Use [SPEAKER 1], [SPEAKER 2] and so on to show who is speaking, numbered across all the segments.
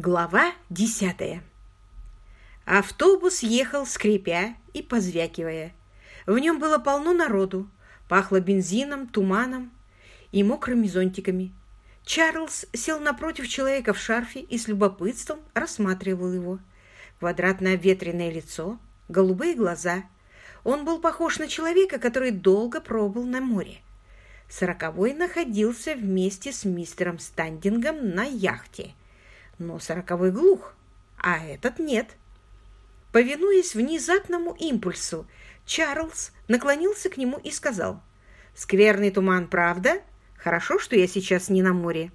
[SPEAKER 1] Глава десятая. Автобус ехал, скрипя и позвякивая. В нем было полно народу, пахло бензином, туманом и мокрыми зонтиками. Чарльз сел напротив человека в шарфе и с любопытством рассматривал его. Квадратное ветреное лицо, голубые глаза. Он был похож на человека, который долго пробыл на море. Сороковой находился вместе с мистером Стандингом на яхте – но сороковой глух, а этот нет. Повинуясь внезапному импульсу, Чарльз наклонился к нему и сказал, «Скверный туман, правда? Хорошо, что я сейчас не на море».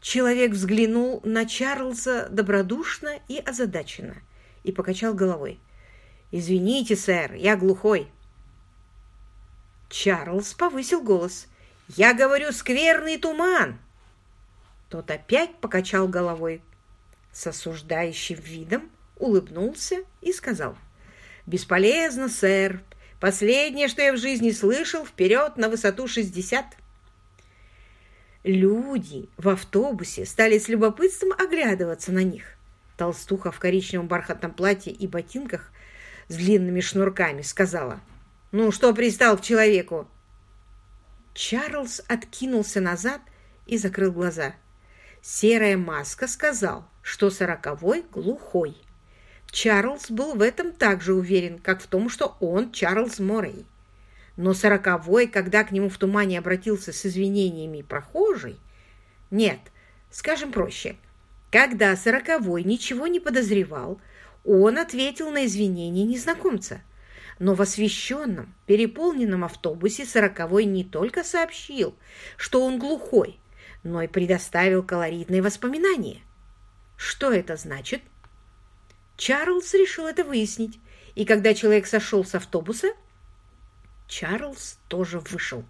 [SPEAKER 1] Человек взглянул на Чарльза добродушно и озадаченно и покачал головой. «Извините, сэр, я глухой». Чарльз повысил голос. «Я говорю, скверный туман!» Тот опять покачал головой. С осуждающим видом улыбнулся и сказал. «Бесполезно, сэр. Последнее, что я в жизни слышал, вперед на высоту шестьдесят». Люди в автобусе стали с любопытством оглядываться на них. Толстуха в коричневом бархатном платье и ботинках с длинными шнурками сказала, «Ну, что пристал к человеку?» Чарльз откинулся назад и закрыл глаза. Серая маска сказал, что сороковой глухой. Чарльз был в этом так же уверен, как в том, что он Чарльз Морей. Но сороковой, когда к нему в тумане обратился с извинениями прохожий, нет, скажем проще, когда сороковой ничего не подозревал, он ответил на извинения незнакомца. Но в освещенном, переполненном автобусе сороковой не только сообщил, что он глухой, но и предоставил колоритные воспоминания. Что это значит? Чарльз решил это выяснить, и когда человек сошел с автобуса, Чарльз тоже вышел.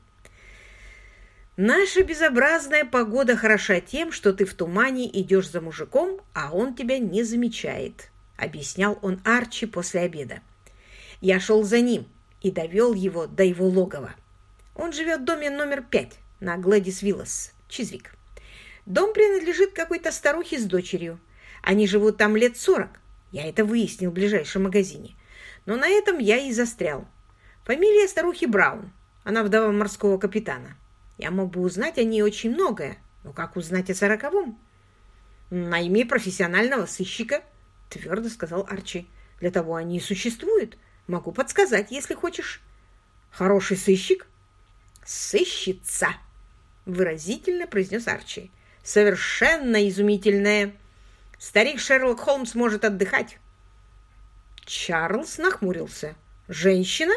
[SPEAKER 1] Наша безобразная погода хороша тем, что ты в тумане идешь за мужиком, а он тебя не замечает, объяснял он Арчи после обеда. Я шел за ним и довел его до его логова. Он живет в доме номер пять на Глэдис Виллас. Чизвик. Дом принадлежит какой-то старухе с дочерью. Они живут там лет сорок. Я это выяснил в ближайшем магазине. Но на этом я и застрял. Фамилия старухи Браун. Она вдова морского капитана. Я мог бы узнать о ней очень многое. Но как узнать о сороковом? Найми профессионального сыщика, твердо сказал Арчи. Для того они и существуют. Могу подсказать, если хочешь. Хороший сыщик? Сыщица выразительно произнес Арчи. «Совершенно изумительное! Старик Шерлок Холмс может отдыхать!» Чарльз нахмурился. «Женщина?»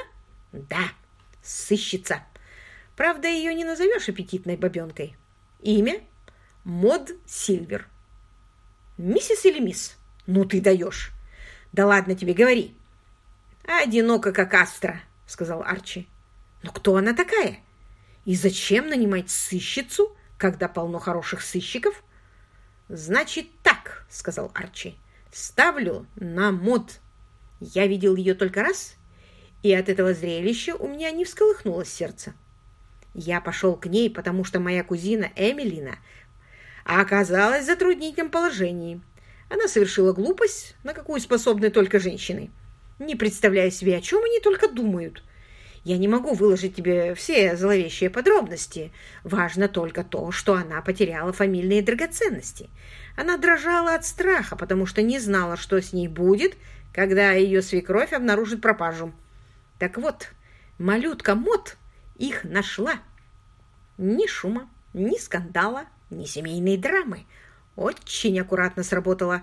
[SPEAKER 1] «Да, сыщица. Правда, ее не назовешь аппетитной бабенкой. Имя? Мод Сильвер. Миссис или мисс? Ну ты даешь. Да ладно тебе, говори. Одиноко, как астра, сказал Арчи. Но кто она такая? И зачем нанимать сыщицу, когда полно хороших сыщиков? Значит так, сказал Арчи. Ставлю на мод. Я видел ее только раз, и от этого зрелища у меня не всколыхнулось сердце. Я пошел к ней, потому что моя кузина Эмилина оказалась в затруднительном положении. Она совершила глупость, на какую способны только женщины, не представляя себе, о чем они только думают – я не могу выложить тебе все зловещие подробности. Важно только то, что она потеряла фамильные драгоценности. Она дрожала от страха, потому что не знала, что с ней будет, когда ее свекровь обнаружит пропажу. Так вот, малютка Мот их нашла. Ни шума, ни скандала, ни семейной драмы. Очень аккуратно сработала.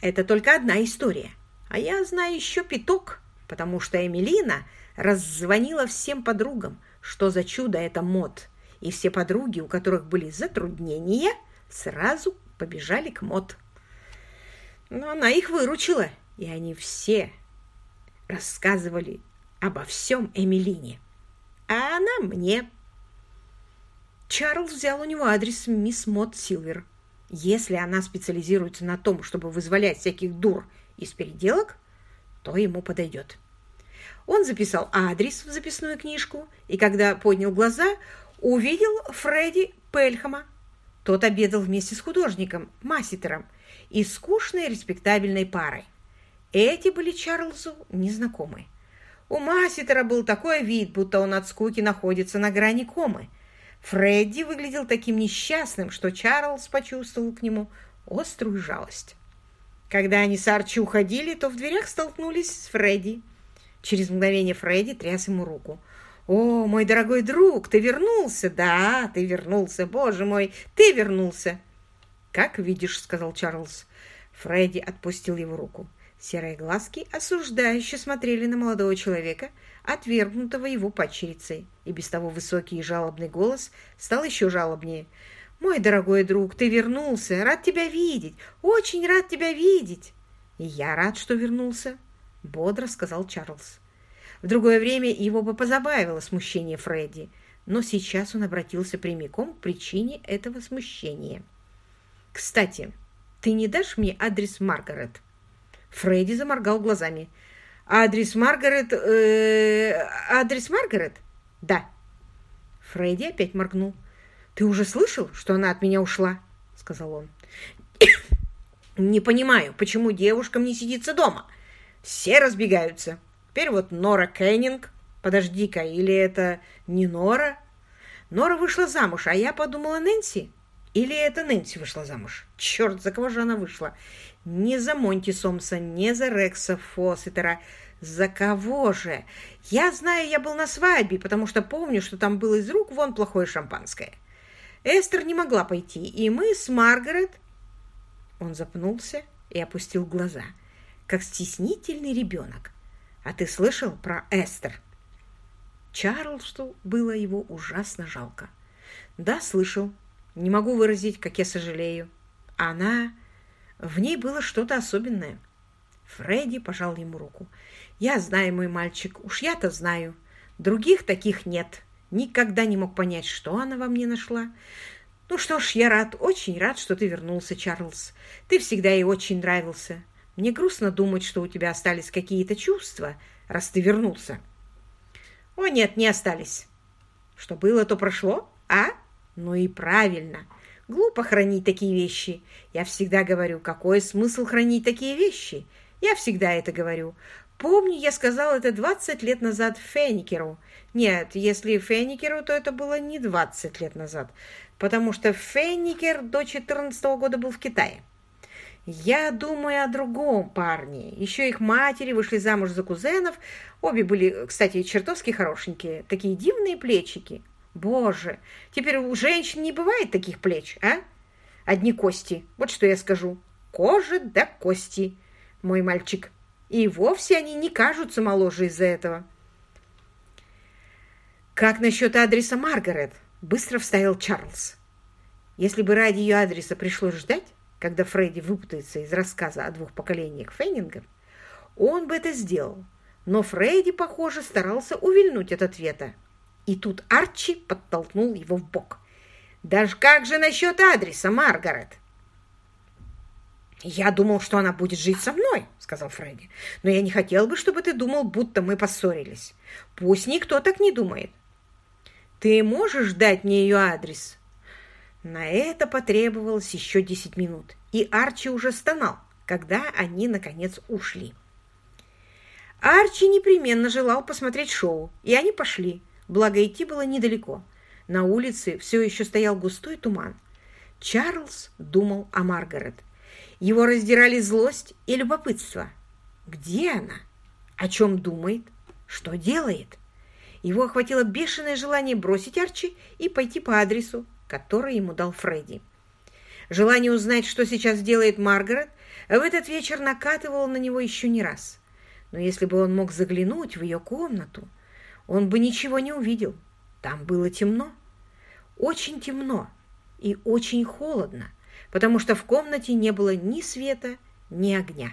[SPEAKER 1] Это только одна история. А я знаю еще пяток, потому что Эмилина раззвонила всем подругам, что за чудо это мод, и все подруги, у которых были затруднения, сразу побежали к мод. Но она их выручила, и они все рассказывали обо всем Эмилине, а она мне. Чарльз взял у него адрес мисс Мод Силвер. Если она специализируется на том, чтобы вызволять всяких дур из переделок, то ему подойдет. Он записал адрес в записную книжку и, когда поднял глаза, увидел Фредди Пельхама. Тот обедал вместе с художником, Масситером, и скучной респектабельной парой. Эти были Чарльзу незнакомы. У Масситера был такой вид, будто он от скуки находится на грани комы. Фредди выглядел таким несчастным, что Чарльз почувствовал к нему острую жалость. Когда они с Арчи уходили, то в дверях столкнулись с Фредди. Через мгновение Фредди тряс ему руку. «О, мой дорогой друг, ты вернулся!» «Да, ты вернулся, боже мой, ты вернулся!» «Как видишь», — сказал Чарльз. Фредди отпустил его руку. Серые глазки осуждающе смотрели на молодого человека, отвергнутого его падчерицей, и без того высокий и жалобный голос стал еще жалобнее. «Мой дорогой друг, ты вернулся! Рад тебя видеть! Очень рад тебя видеть!» «И я рад, что вернулся!» — бодро сказал Чарльз. В другое время его бы позабавило смущение Фредди, но сейчас он обратился прямиком к причине этого смущения. «Кстати, ты не дашь мне адрес Маргарет?» Фредди заморгал глазами. «Адрес Маргарет... Э, адрес Маргарет?» «Да». Фредди опять моргнул. «Ты уже слышал, что она от меня ушла?» — сказал он. «Не понимаю, почему девушкам не сидится дома. Все разбегаются. Теперь вот Нора Кеннинг. Подожди-ка, или это не Нора?» Нора вышла замуж, а я подумала Нэнси. Или это Нэнси вышла замуж? Черт, за кого же она вышла? Не за Монти Сомса, не за Рекса Фоссетера. За кого же? Я знаю, я был на свадьбе, потому что помню, что там было из рук вон плохое шампанское. Эстер не могла пойти, и мы с Маргарет... Он запнулся и опустил глаза, как стеснительный ребенок. А ты слышал про Эстер? Чарльзу было его ужасно жалко. Да, слышал. Не могу выразить, как я сожалею. Она... В ней было что-то особенное. Фредди пожал ему руку. «Я знаю, мой мальчик, уж я-то знаю. Других таких нет. Никогда не мог понять, что она во мне нашла. Ну что ж, я рад, очень рад, что ты вернулся, Чарльз. Ты всегда ей очень нравился. Мне грустно думать, что у тебя остались какие-то чувства, раз ты вернулся». «О, нет, не остались. Что было, то прошло, а? Ну и правильно». Глупо хранить такие вещи. Я всегда говорю, какой смысл хранить такие вещи? Я всегда это говорю. Помню, я сказал это 20 лет назад Феникеру. Нет, если Феникеру, то это было не 20 лет назад, потому что Феникер до 14 -го года был в Китае. Я думаю о другом парне. Еще их матери вышли замуж за кузенов. Обе были, кстати, чертовски хорошенькие. Такие дивные плечики. Боже, теперь у женщин не бывает таких плеч, а? Одни кости. Вот что я скажу. Кожа да кости, мой мальчик. И вовсе они не кажутся моложе из-за этого. Как насчет адреса Маргарет? Быстро вставил Чарльз. Если бы ради ее адреса пришлось ждать, когда Фредди выпутается из рассказа о двух поколениях Феннингов, он бы это сделал. Но Фредди, похоже, старался увильнуть от ответа, и тут Арчи подтолкнул его в бок. «Даже как же насчет адреса, Маргарет?» «Я думал, что она будет жить со мной», — сказал Фредди. «Но я не хотел бы, чтобы ты думал, будто мы поссорились. Пусть никто так не думает. Ты можешь дать мне ее адрес?» На это потребовалось еще десять минут, и Арчи уже стонал, когда они, наконец, ушли. Арчи непременно желал посмотреть шоу, и они пошли, благо идти было недалеко. На улице все еще стоял густой туман. Чарльз думал о Маргарет. Его раздирали злость и любопытство. Где она? О чем думает? Что делает? Его охватило бешеное желание бросить Арчи и пойти по адресу, который ему дал Фредди. Желание узнать, что сейчас делает Маргарет, в этот вечер накатывало на него еще не раз. Но если бы он мог заглянуть в ее комнату, он бы ничего не увидел. Там было темно, очень темно и очень холодно, потому что в комнате не было ни света, ни огня.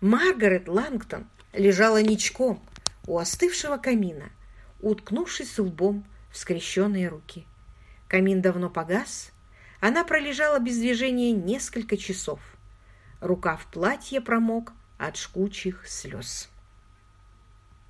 [SPEAKER 1] Маргарет Лангтон лежала ничком у остывшего камина, уткнувшись лбом в скрещенные руки. Камин давно погас, она пролежала без движения несколько часов. Рукав платья промок от жгучих слез.